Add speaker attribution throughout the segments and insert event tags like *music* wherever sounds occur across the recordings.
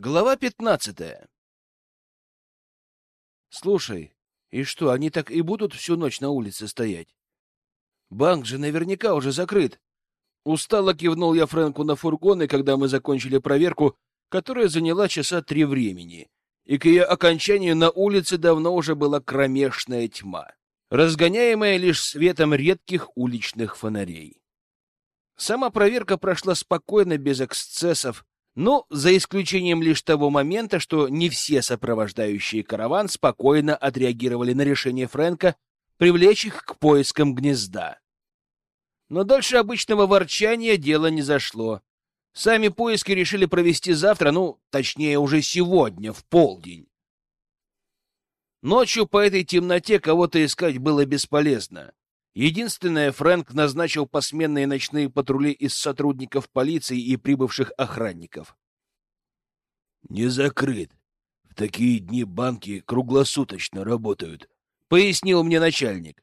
Speaker 1: Глава пятнадцатая. Слушай, и что, они так и будут всю ночь на улице стоять? Банк же наверняка уже закрыт. Устало кивнул я Фрэнку на фургоны, когда мы закончили проверку, которая заняла часа три времени, и к ее окончанию на улице давно уже была кромешная тьма, разгоняемая лишь светом редких уличных фонарей. Сама проверка прошла спокойно, без эксцессов, ну, за исключением лишь того момента, что не все сопровождающие караван спокойно отреагировали на решение Фрэнка привлечь их к поискам гнезда. Но дальше обычного ворчания дело не зашло. Сами поиски решили провести завтра, ну, точнее, уже сегодня, в полдень. Ночью по этой темноте кого-то искать было бесполезно. Единственное, Фрэнк назначил посменные ночные патрули из сотрудников полиции и прибывших охранников.
Speaker 2: «Не закрыт. В такие дни банки круглосуточно работают», —
Speaker 1: пояснил мне начальник.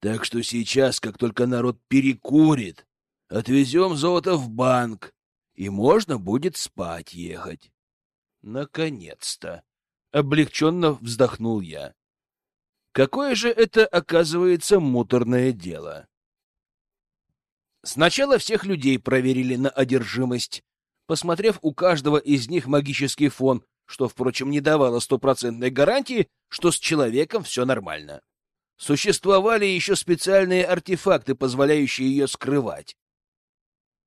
Speaker 2: «Так что сейчас, как только народ перекурит, отвезем золото в банк, и можно будет спать ехать».
Speaker 1: «Наконец-то!» — облегченно вздохнул я. Какое же это, оказывается, муторное дело. Сначала всех людей проверили на одержимость, посмотрев у каждого из них магический фон, что, впрочем, не давало стопроцентной гарантии, что с человеком все нормально. Существовали еще специальные артефакты, позволяющие ее скрывать.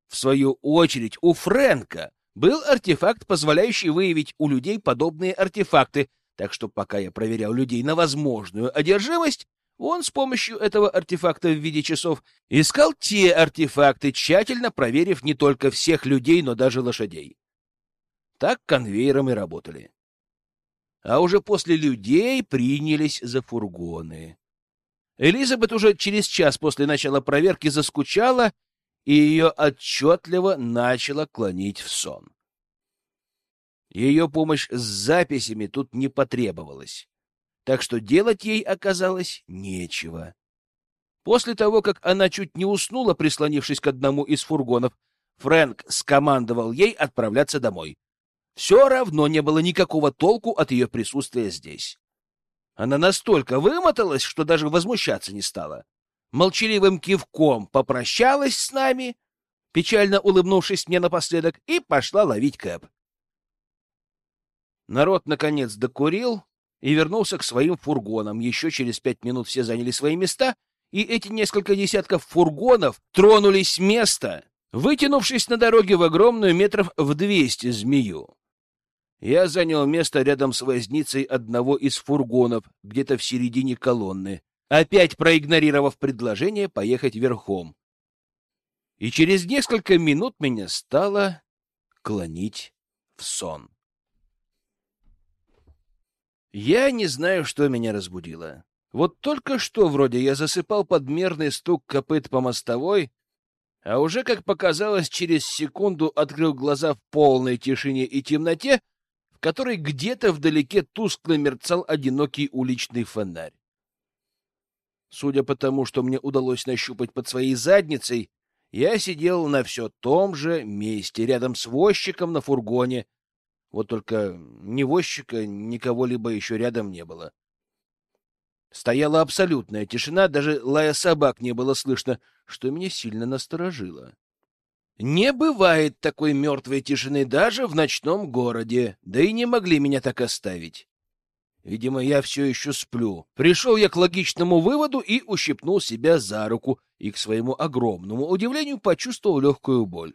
Speaker 1: В свою очередь, у Фрэнка был артефакт, позволяющий выявить у людей подобные артефакты, так что пока я проверял людей на возможную одержимость, он с помощью этого артефакта в виде часов искал те артефакты, тщательно проверив не только всех людей, но даже лошадей. Так конвейером и работали. А уже после людей принялись за фургоны. Элизабет уже через час после начала проверки заскучала, и ее отчетливо начала клонить в сон. Ее помощь с записями тут не потребовалась, так что делать ей оказалось нечего. После того, как она чуть не уснула, прислонившись к одному из фургонов, Фрэнк скомандовал ей отправляться домой. Все равно не было никакого толку от ее присутствия здесь. Она настолько вымоталась, что даже возмущаться не стала. Молчаливым кивком попрощалась с нами, печально улыбнувшись мне напоследок, и пошла ловить Кэп. Народ, наконец, докурил и вернулся к своим фургонам. Еще через пять минут все заняли свои места, и эти несколько десятков фургонов тронулись с места, вытянувшись на дороге в огромную метров в двести змею. Я занял место рядом с возницей одного из фургонов, где-то в середине колонны, опять проигнорировав предложение поехать верхом. И через несколько минут меня стало клонить в сон. Я не знаю, что меня разбудило. Вот только что вроде я засыпал подмерный стук копыт по мостовой, а уже, как показалось, через секунду открыл глаза в полной тишине и темноте, в которой где-то вдалеке тускло мерцал одинокий уличный фонарь. Судя по тому, что мне удалось нащупать под своей задницей, я сидел на все том же месте, рядом с возчиком на фургоне, вот только ни возчика, ни кого-либо еще рядом не было. Стояла абсолютная тишина, даже лая собак не было слышно, что меня сильно насторожило. Не бывает такой мертвой тишины даже в ночном городе, да и не могли меня так оставить. Видимо, я все еще сплю. Пришел я к логичному выводу и ущипнул себя за руку, и, к своему огромному удивлению, почувствовал легкую боль.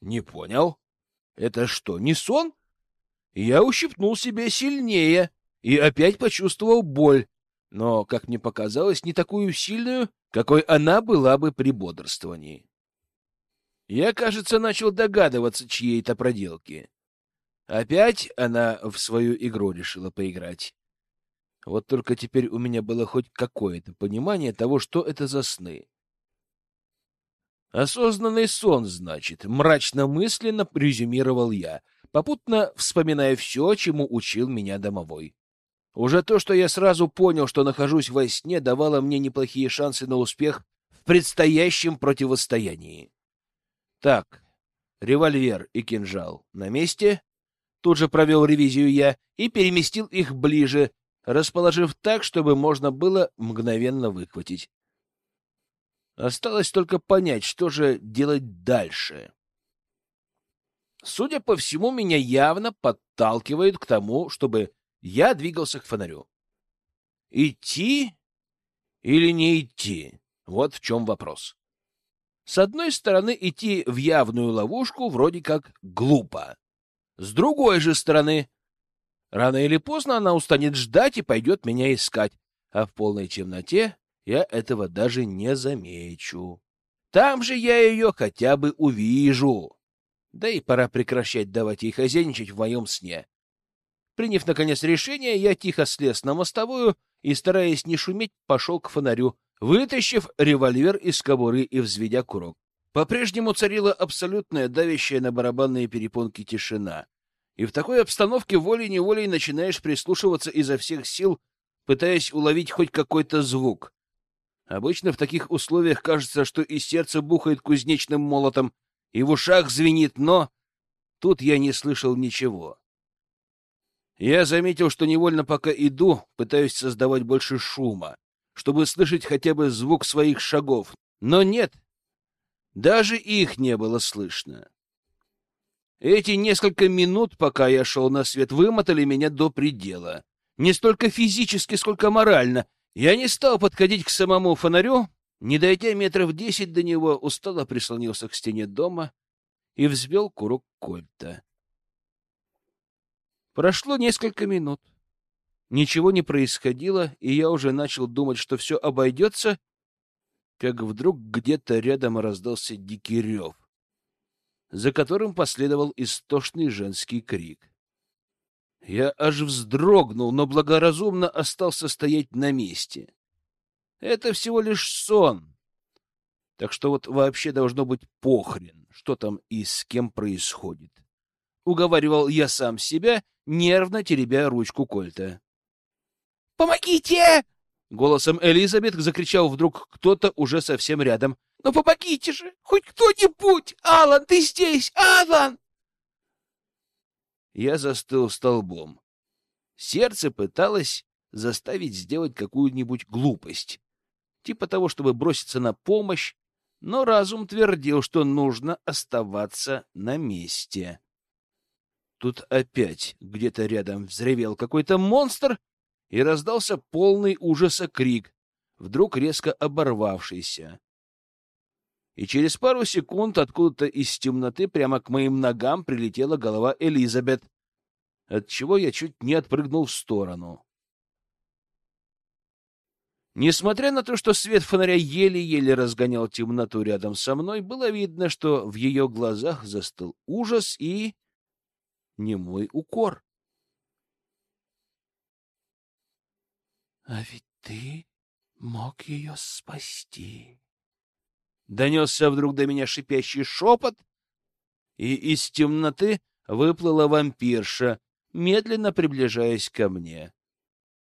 Speaker 1: Не понял. Это что, не сон? Я ущипнул себя сильнее и опять почувствовал боль, но, как мне показалось, не такую сильную, какой она была бы при бодрствовании. Я, кажется, начал догадываться чьей-то проделки. Опять она в свою игру решила поиграть. Вот только теперь у меня было хоть какое-то понимание того, что это за сны. Осознанный сон, значит, мрачно-мысленно резюмировал я — попутно вспоминая все, чему учил меня домовой. Уже то, что я сразу понял, что нахожусь во сне, давало мне неплохие шансы на успех в предстоящем противостоянии. Так, револьвер и кинжал на месте. Тут же провел ревизию я и переместил их ближе, расположив так, чтобы можно было мгновенно выхватить. Осталось только понять, что же делать дальше. Судя по всему, меня явно подталкивают к тому, чтобы я двигался к фонарю. Идти или не идти? Вот в чем вопрос. С одной стороны, идти в явную ловушку вроде как глупо. С другой же стороны, рано или поздно она устанет ждать и пойдет меня искать, а в полной темноте я этого даже не замечу. Там же я ее хотя бы увижу. Да и пора прекращать давать ей хозяйничать в моем сне. Приняв, наконец, решение, я тихо слез на мостовую и, стараясь не шуметь, пошел к фонарю, вытащив револьвер из кобуры и взведя курок. По-прежнему царила абсолютная давящая на барабанные перепонки тишина. И в такой обстановке волей-неволей начинаешь прислушиваться изо всех сил, пытаясь уловить хоть какой-то звук. Обычно в таких условиях кажется, что и сердце бухает кузнечным молотом, и в ушах звенит, но тут я не слышал ничего. Я заметил, что невольно пока иду, пытаюсь создавать больше шума, чтобы слышать хотя бы звук своих шагов. Но нет, даже их не было слышно. Эти несколько минут, пока я шел на свет, вымотали меня до предела. Не столько физически, сколько морально. Я не стал подходить к самому фонарю, не дойдя метров десять до него, устало прислонился к стене дома и взвел курок кольта. Прошло несколько минут. Ничего не происходило, и я уже начал думать, что все обойдется, как вдруг где-то рядом раздался дикий рев, за которым последовал истошный женский крик. Я аж вздрогнул, но благоразумно остался стоять на месте. Это всего лишь сон. Так что вот вообще должно быть похрен, что там и с кем происходит. Уговаривал я сам себя, нервно теребя ручку Кольта. «Помогите!» Голосом Элизабет закричал вдруг кто-то уже совсем рядом. «Ну помогите же! Хоть кто-нибудь! Алан, ты здесь! Алан!» Я застыл столбом. Сердце пыталось заставить сделать какую-нибудь глупость. Типа того, чтобы броситься на помощь, но разум твердил, что нужно оставаться на месте. Тут опять где-то рядом взревел какой-то монстр, и раздался полный ужаса крик, вдруг резко оборвавшийся. И через пару секунд откуда-то из темноты прямо к моим ногам прилетела голова Элизабет, отчего я чуть не отпрыгнул в сторону. Несмотря на то, что свет фонаря еле-еле разгонял темноту рядом со мной, было видно, что в ее глазах застыл ужас и немой укор. А ведь ты мог ее спасти. Донесся вдруг до меня шипящий шепот, и из темноты выплыла вампирша, медленно приближаясь ко мне.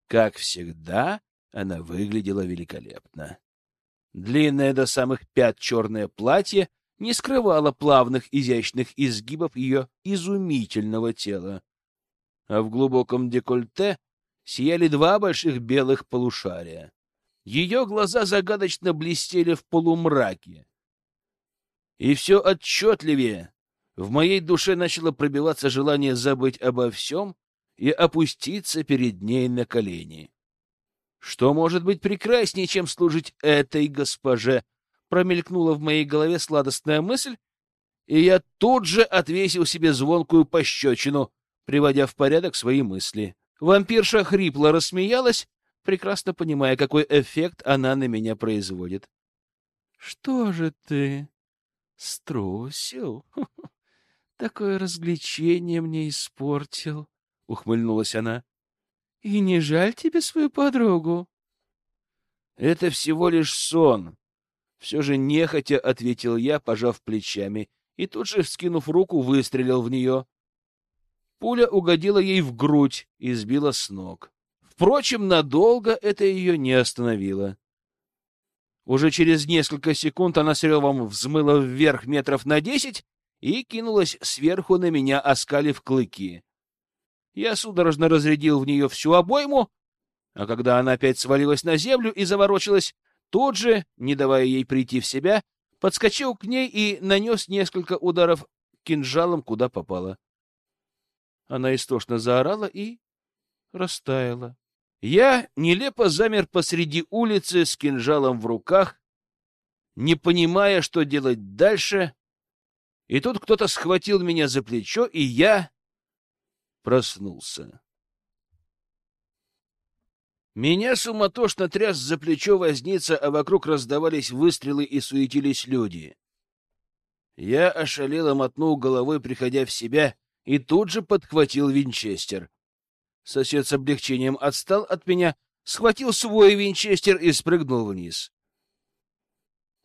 Speaker 1: Как всегда, она выглядела великолепно. Длинное до самых пят черное платье не скрывало плавных изящных изгибов ее изумительного тела, а в глубоком декольте сияли два больших белых полушария. Ее глаза загадочно блестели в полумраке. И все отчетливее в моей душе начало пробиваться желание забыть обо всем и опуститься перед ней на колени. Что может быть прекраснее, чем служить этой госпоже? Промелькнула в моей голове сладостная мысль, и я тут же отвесил себе звонкую пощечину, приводя в порядок свои мысли. Вампирша хрипло рассмеялась, прекрасно понимая, какой эффект она на меня производит. — Что же ты струсил? *laughs* Такое развлечение мне испортил, — ухмыльнулась она. — И не жаль тебе свою подругу? — Это всего лишь сон. Все же нехотя ответил я, пожав плечами, и тут же, вскинув руку, выстрелил в нее. Пуля угодила ей в грудь и сбила с ног. Впрочем, надолго это ее не остановило. Уже через несколько секунд она с ревом взмыла вверх метров на десять и кинулась сверху на меня, оскалив клыки. Я судорожно разрядил в нее всю обойму, а когда она опять свалилась на землю и заворочилась, тут же, не давая ей прийти в себя, подскочил к ней и нанес несколько ударов кинжалом, куда попало. Она истошно заорала и растаяла. Я нелепо замер посреди улицы с кинжалом в руках, не понимая, что делать дальше, и тут кто-то схватил меня за плечо, и я проснулся. Меня суматошно тряс за плечо возница, а вокруг раздавались выстрелы и суетились люди. Я ошалело мотнул головой, приходя в себя, и тут же подхватил винчестер. Сосед с облегчением отстал от меня, схватил свой винчестер и спрыгнул вниз.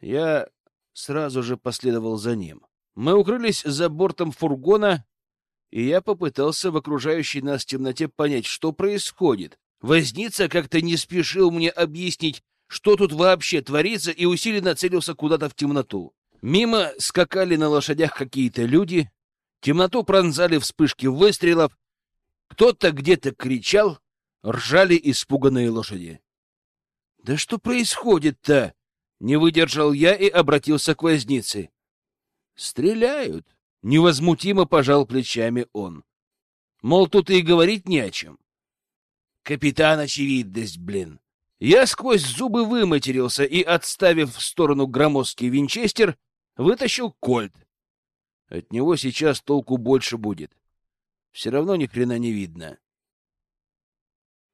Speaker 1: Я сразу же последовал за ним. Мы укрылись за бортом фургона, и я попытался в окружающей нас темноте понять, что происходит. Возница как-то не спешил мне объяснить, что тут вообще творится, и усиленно целился куда-то в темноту. Мимо скакали на лошадях какие-то люди, темноту пронзали вспышки выстрелов, кто-то где-то кричал, ржали испуганные лошади. — Да что происходит-то? Не выдержал я и обратился к вознице. «Стреляют!» — невозмутимо пожал плечами он. Мол, тут и говорить не о чем. «Капитан очевидность, блин!» Я сквозь зубы выматерился и, отставив в сторону громоздкий винчестер, вытащил кольт. От него сейчас толку больше будет. Все равно ни хрена не видно.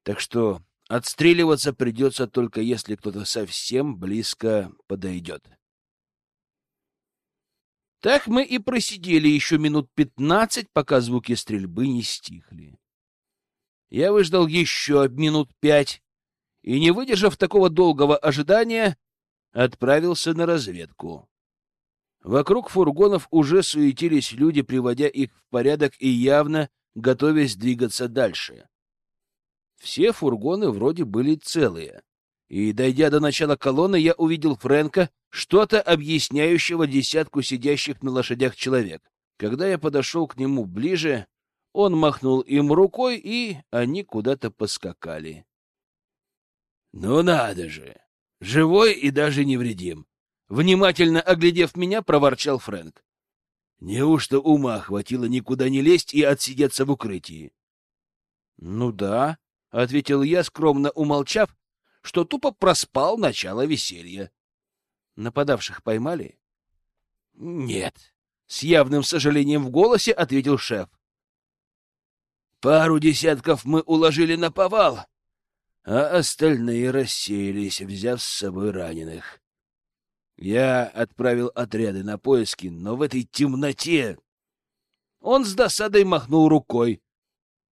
Speaker 1: Так что Отстреливаться придется только если кто-то совсем близко подойдет. Так мы и просидели еще минут пятнадцать, пока звуки стрельбы не стихли. Я выждал еще минут пять и, не выдержав такого долгого ожидания, отправился на разведку. Вокруг фургонов уже суетились люди, приводя их в порядок и явно готовясь двигаться дальше. Все фургоны вроде были целые. И, дойдя до начала колонны, я увидел Фрэнка, что-то объясняющего десятку сидящих на лошадях человек. Когда я подошел к нему ближе, он махнул им рукой, и они куда-то поскакали. — Ну надо же! Живой и даже невредим! Внимательно оглядев меня, проворчал Фрэнк. Неужто ума хватило никуда не лезть и отсидеться в укрытии? — Ну да, — ответил я, скромно умолчав, что тупо проспал начало веселья. Нападавших поймали? — Нет, — с явным сожалением в голосе ответил шеф. — Пару десятков мы уложили на повал, а остальные рассеялись, взяв с собой раненых. Я отправил отряды на поиски, но в этой темноте... Он с досадой махнул рукой.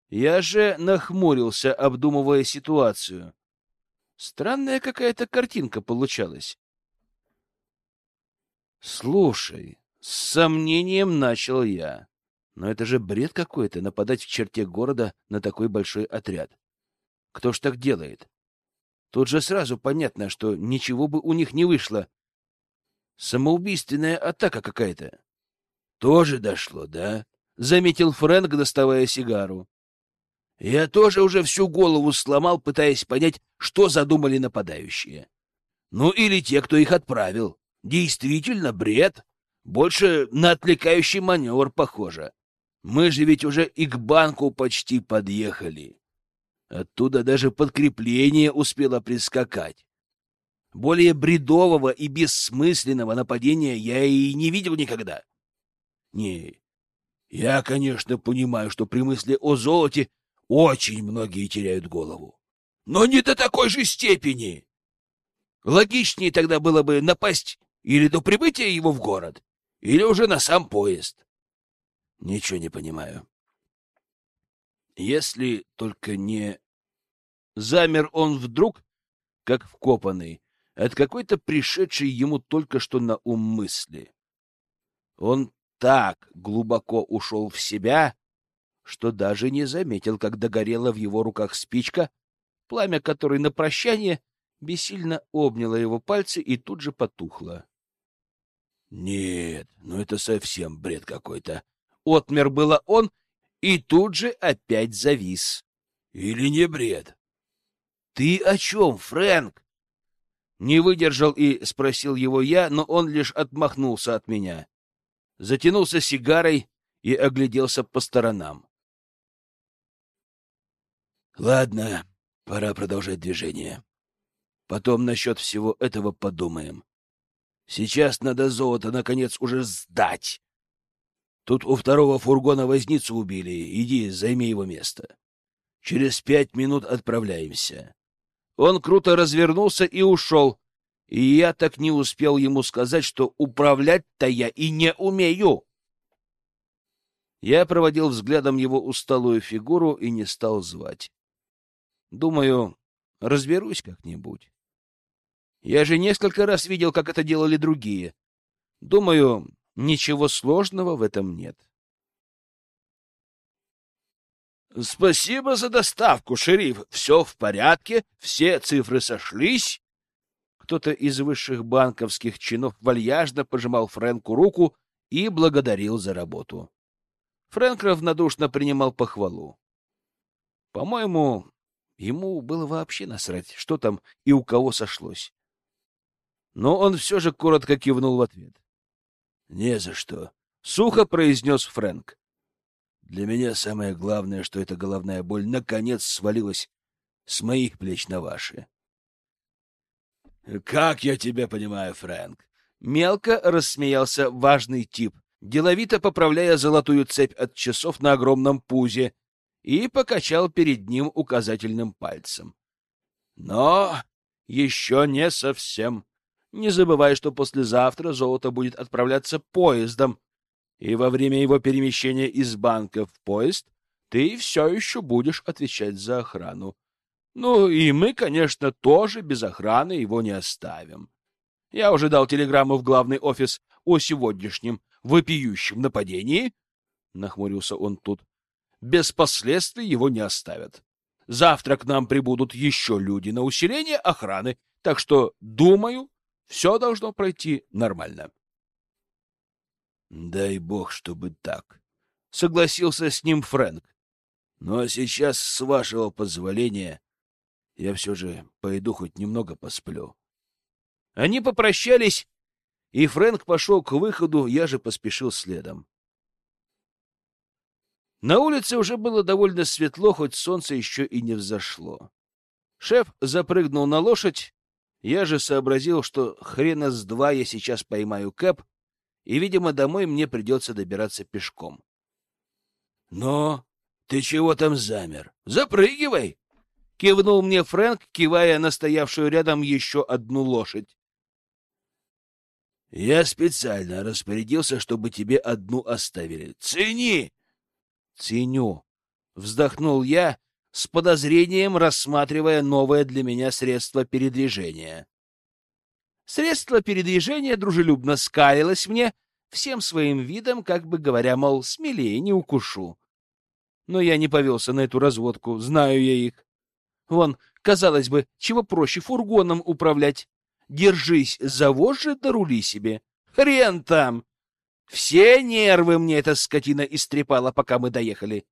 Speaker 1: Я же нахмурился, обдумывая ситуацию. Странная какая-то картинка получалась. Слушай, с сомнением начал я. Но это же бред какой-то нападать в черте города на такой большой отряд. Кто ж так делает? Тут же сразу понятно, что ничего бы у них не вышло. Самоубийственная атака какая-то. Тоже дошло, да? Заметил Фрэнк, доставая сигару. Я тоже уже всю голову сломал, пытаясь понять, что задумали нападающие. Ну или те, кто их отправил. Действительно, бред. Больше на отвлекающий маневр похоже. Мы же ведь уже и к банку почти подъехали. Оттуда даже подкрепление успело прискакать. Более бредового и бессмысленного нападения я и не видел никогда. Не, я, конечно, понимаю, что при мысли о золоте очень многие теряют голову. Но не до такой же степени. Логичнее тогда было бы напасть или до прибытия его в город, или уже на сам поезд. Ничего не понимаю. Если только не... Замер он вдруг, как вкопанный, от какой-то пришедшей ему только что на ум мысли. Он так глубоко ушел в себя, что даже не заметил, как догорела в его руках спичка, пламя которой на прощание бессильно обняло его пальцы и тут же потухло. — Нет, ну это совсем бред какой-то. Отмер было он и тут же опять завис.
Speaker 2: Или не бред?
Speaker 1: Ты о чем, Фрэнк? Не выдержал и спросил его я, но он лишь отмахнулся от меня. Затянулся сигарой и огляделся по сторонам.
Speaker 2: Ладно, пора продолжать движение. Потом насчет всего этого подумаем. Сейчас надо золото, наконец, уже сдать. Тут у второго фургона возницу убили. Иди, займи его место. Через пять минут отправляемся.
Speaker 1: Он круто развернулся и ушел, и я так не успел ему сказать, что управлять-то я и не умею. Я проводил взглядом его усталую фигуру и не стал звать. Думаю, разберусь как-нибудь. Я же несколько раз видел, как это делали другие. Думаю, ничего сложного в этом нет. Спасибо за доставку, шериф. Все в порядке, все цифры сошлись. Кто-то из высших банковских чинов вальяжно пожимал Фрэнку руку и благодарил за работу. Фрэнк равнодушно принимал похвалу. По-моему, ему было вообще насрать, что там и у кого сошлось. Но он все же коротко кивнул в ответ.
Speaker 2: — Не за что, —
Speaker 1: сухо произнес Фрэнк.
Speaker 2: Для меня самое главное, что эта головная боль наконец свалилась с моих плеч на ваши. Как я тебя понимаю, Фрэнк?
Speaker 1: Мелко рассмеялся важный тип, деловито поправляя золотую цепь от часов на огромном пузе, и покачал перед ним указательным пальцем. Но еще не совсем. Не забывай, что послезавтра золото будет отправляться поездом, и во время его перемещения из банка в поезд ты все еще будешь отвечать за охрану. Ну и мы, конечно, тоже без охраны его не оставим. Я уже дал телеграмму в главный офис о сегодняшнем вопиющем нападении. Нахмурился он тут. Без последствий его не оставят. Завтра к нам прибудут еще люди на усиление охраны, так что, думаю, все должно пройти нормально.
Speaker 2: Дай бог, чтобы так.
Speaker 1: Согласился с ним Фрэнк.
Speaker 2: Ну а сейчас, с вашего позволения, я все же пойду хоть немного посплю.
Speaker 1: Они попрощались, и Фрэнк пошел к выходу, я же поспешил следом. На улице уже было довольно светло, хоть солнце еще и не взошло. Шеф запрыгнул на лошадь, я же сообразил, что хрена с два я сейчас поймаю Кэп и, видимо, домой мне придется добираться пешком.
Speaker 2: — Но ты чего там замер? Запрыгивай!
Speaker 1: — кивнул мне Фрэнк, кивая на стоявшую рядом еще одну лошадь.
Speaker 2: — Я специально распорядился, чтобы тебе одну оставили. Цени!
Speaker 1: — Ценю! — вздохнул я, с подозрением рассматривая новое для меня средство передвижения. Средство передвижения дружелюбно скалилось мне, всем своим видом, как бы говоря, мол, смелее, не укушу. Но я не повелся на эту разводку, знаю я их. Вон, казалось бы, чего проще фургоном управлять. Держись за вожжи да рули себе. Хрен там! Все нервы мне эта скотина истрепала, пока мы доехали.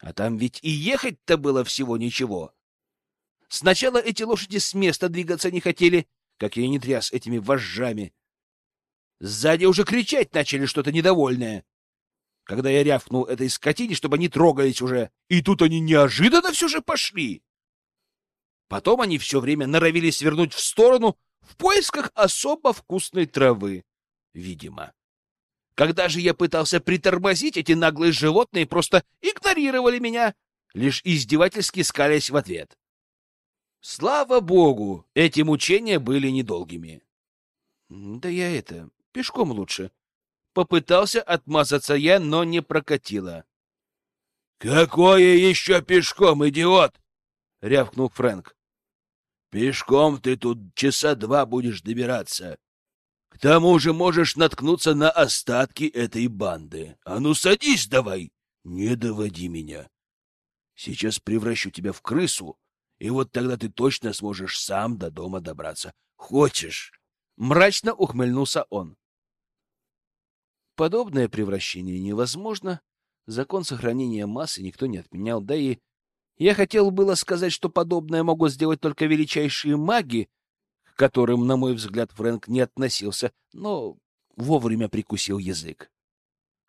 Speaker 1: А там ведь и ехать-то было всего ничего. Сначала эти лошади с места двигаться не хотели, как я не тряс этими вожжами. Сзади уже кричать начали что-то недовольное. Когда я рявкнул этой скотине, чтобы они трогались уже, и тут они неожиданно все же пошли. Потом они все время норовили свернуть в сторону в поисках особо вкусной травы, видимо. Когда же я пытался притормозить, эти наглые животные просто игнорировали меня, лишь издевательски скалясь в ответ. Слава богу, эти мучения были недолгими. Да я это, пешком лучше. Попытался отмазаться я, но не прокатило.
Speaker 2: Какое еще пешком, идиот? рявкнул Фрэнк. Пешком ты тут часа два будешь добираться. К тому же можешь наткнуться на остатки этой банды. А ну садись давай, не доводи меня. Сейчас превращу тебя в крысу и вот тогда ты точно сможешь сам до дома добраться. Хочешь?
Speaker 1: Мрачно ухмыльнулся он. Подобное превращение невозможно, Закон сохранения массы никто не отменял, да и я хотел было сказать, что подобное могут сделать только величайшие маги, которым, на мой взгляд, Фрэнк не относился, но вовремя прикусил язык.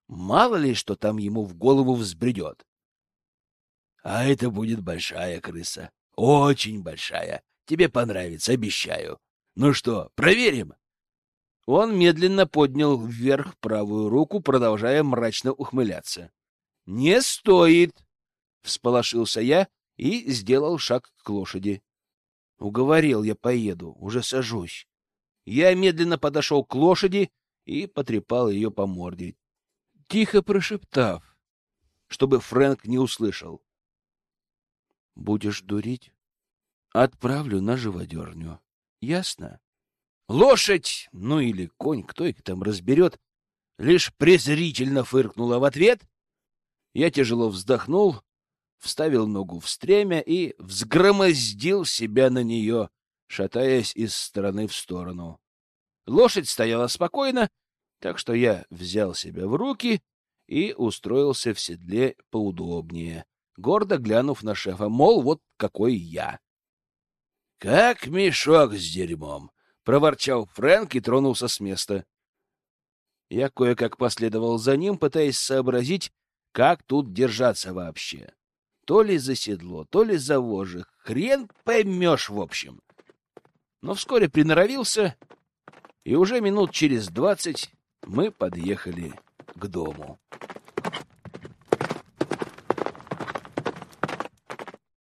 Speaker 1: Мало ли, что там ему в голову взбредет. А это будет большая крыса. Очень большая. Тебе понравится, обещаю. Ну что, проверим? Он медленно поднял вверх правую руку, продолжая мрачно ухмыляться. «Не стоит!» — всполошился я и сделал шаг к лошади. Уговорил я поеду, уже сажусь. Я медленно подошел к лошади и потрепал ее по морде, тихо прошептав, чтобы Фрэнк не услышал. «Будешь дурить? Отправлю на живодерню. Ясно?» Лошадь, ну или конь, кто их там разберет, лишь презрительно фыркнула в ответ. Я тяжело вздохнул, вставил ногу в стремя и взгромоздил себя на нее, шатаясь из стороны в сторону. Лошадь стояла спокойно, так что я взял себя в руки и устроился в седле поудобнее, гордо глянув на шефа, мол, вот какой я. — Как мешок с дерьмом! — проворчал Фрэнк и тронулся с места. Я кое-как последовал за ним, пытаясь сообразить, как тут держаться вообще. То ли за седло, то ли за вожжи. Хрен поймешь, в общем. Но вскоре приноровился, и уже минут через двадцать мы подъехали к дому.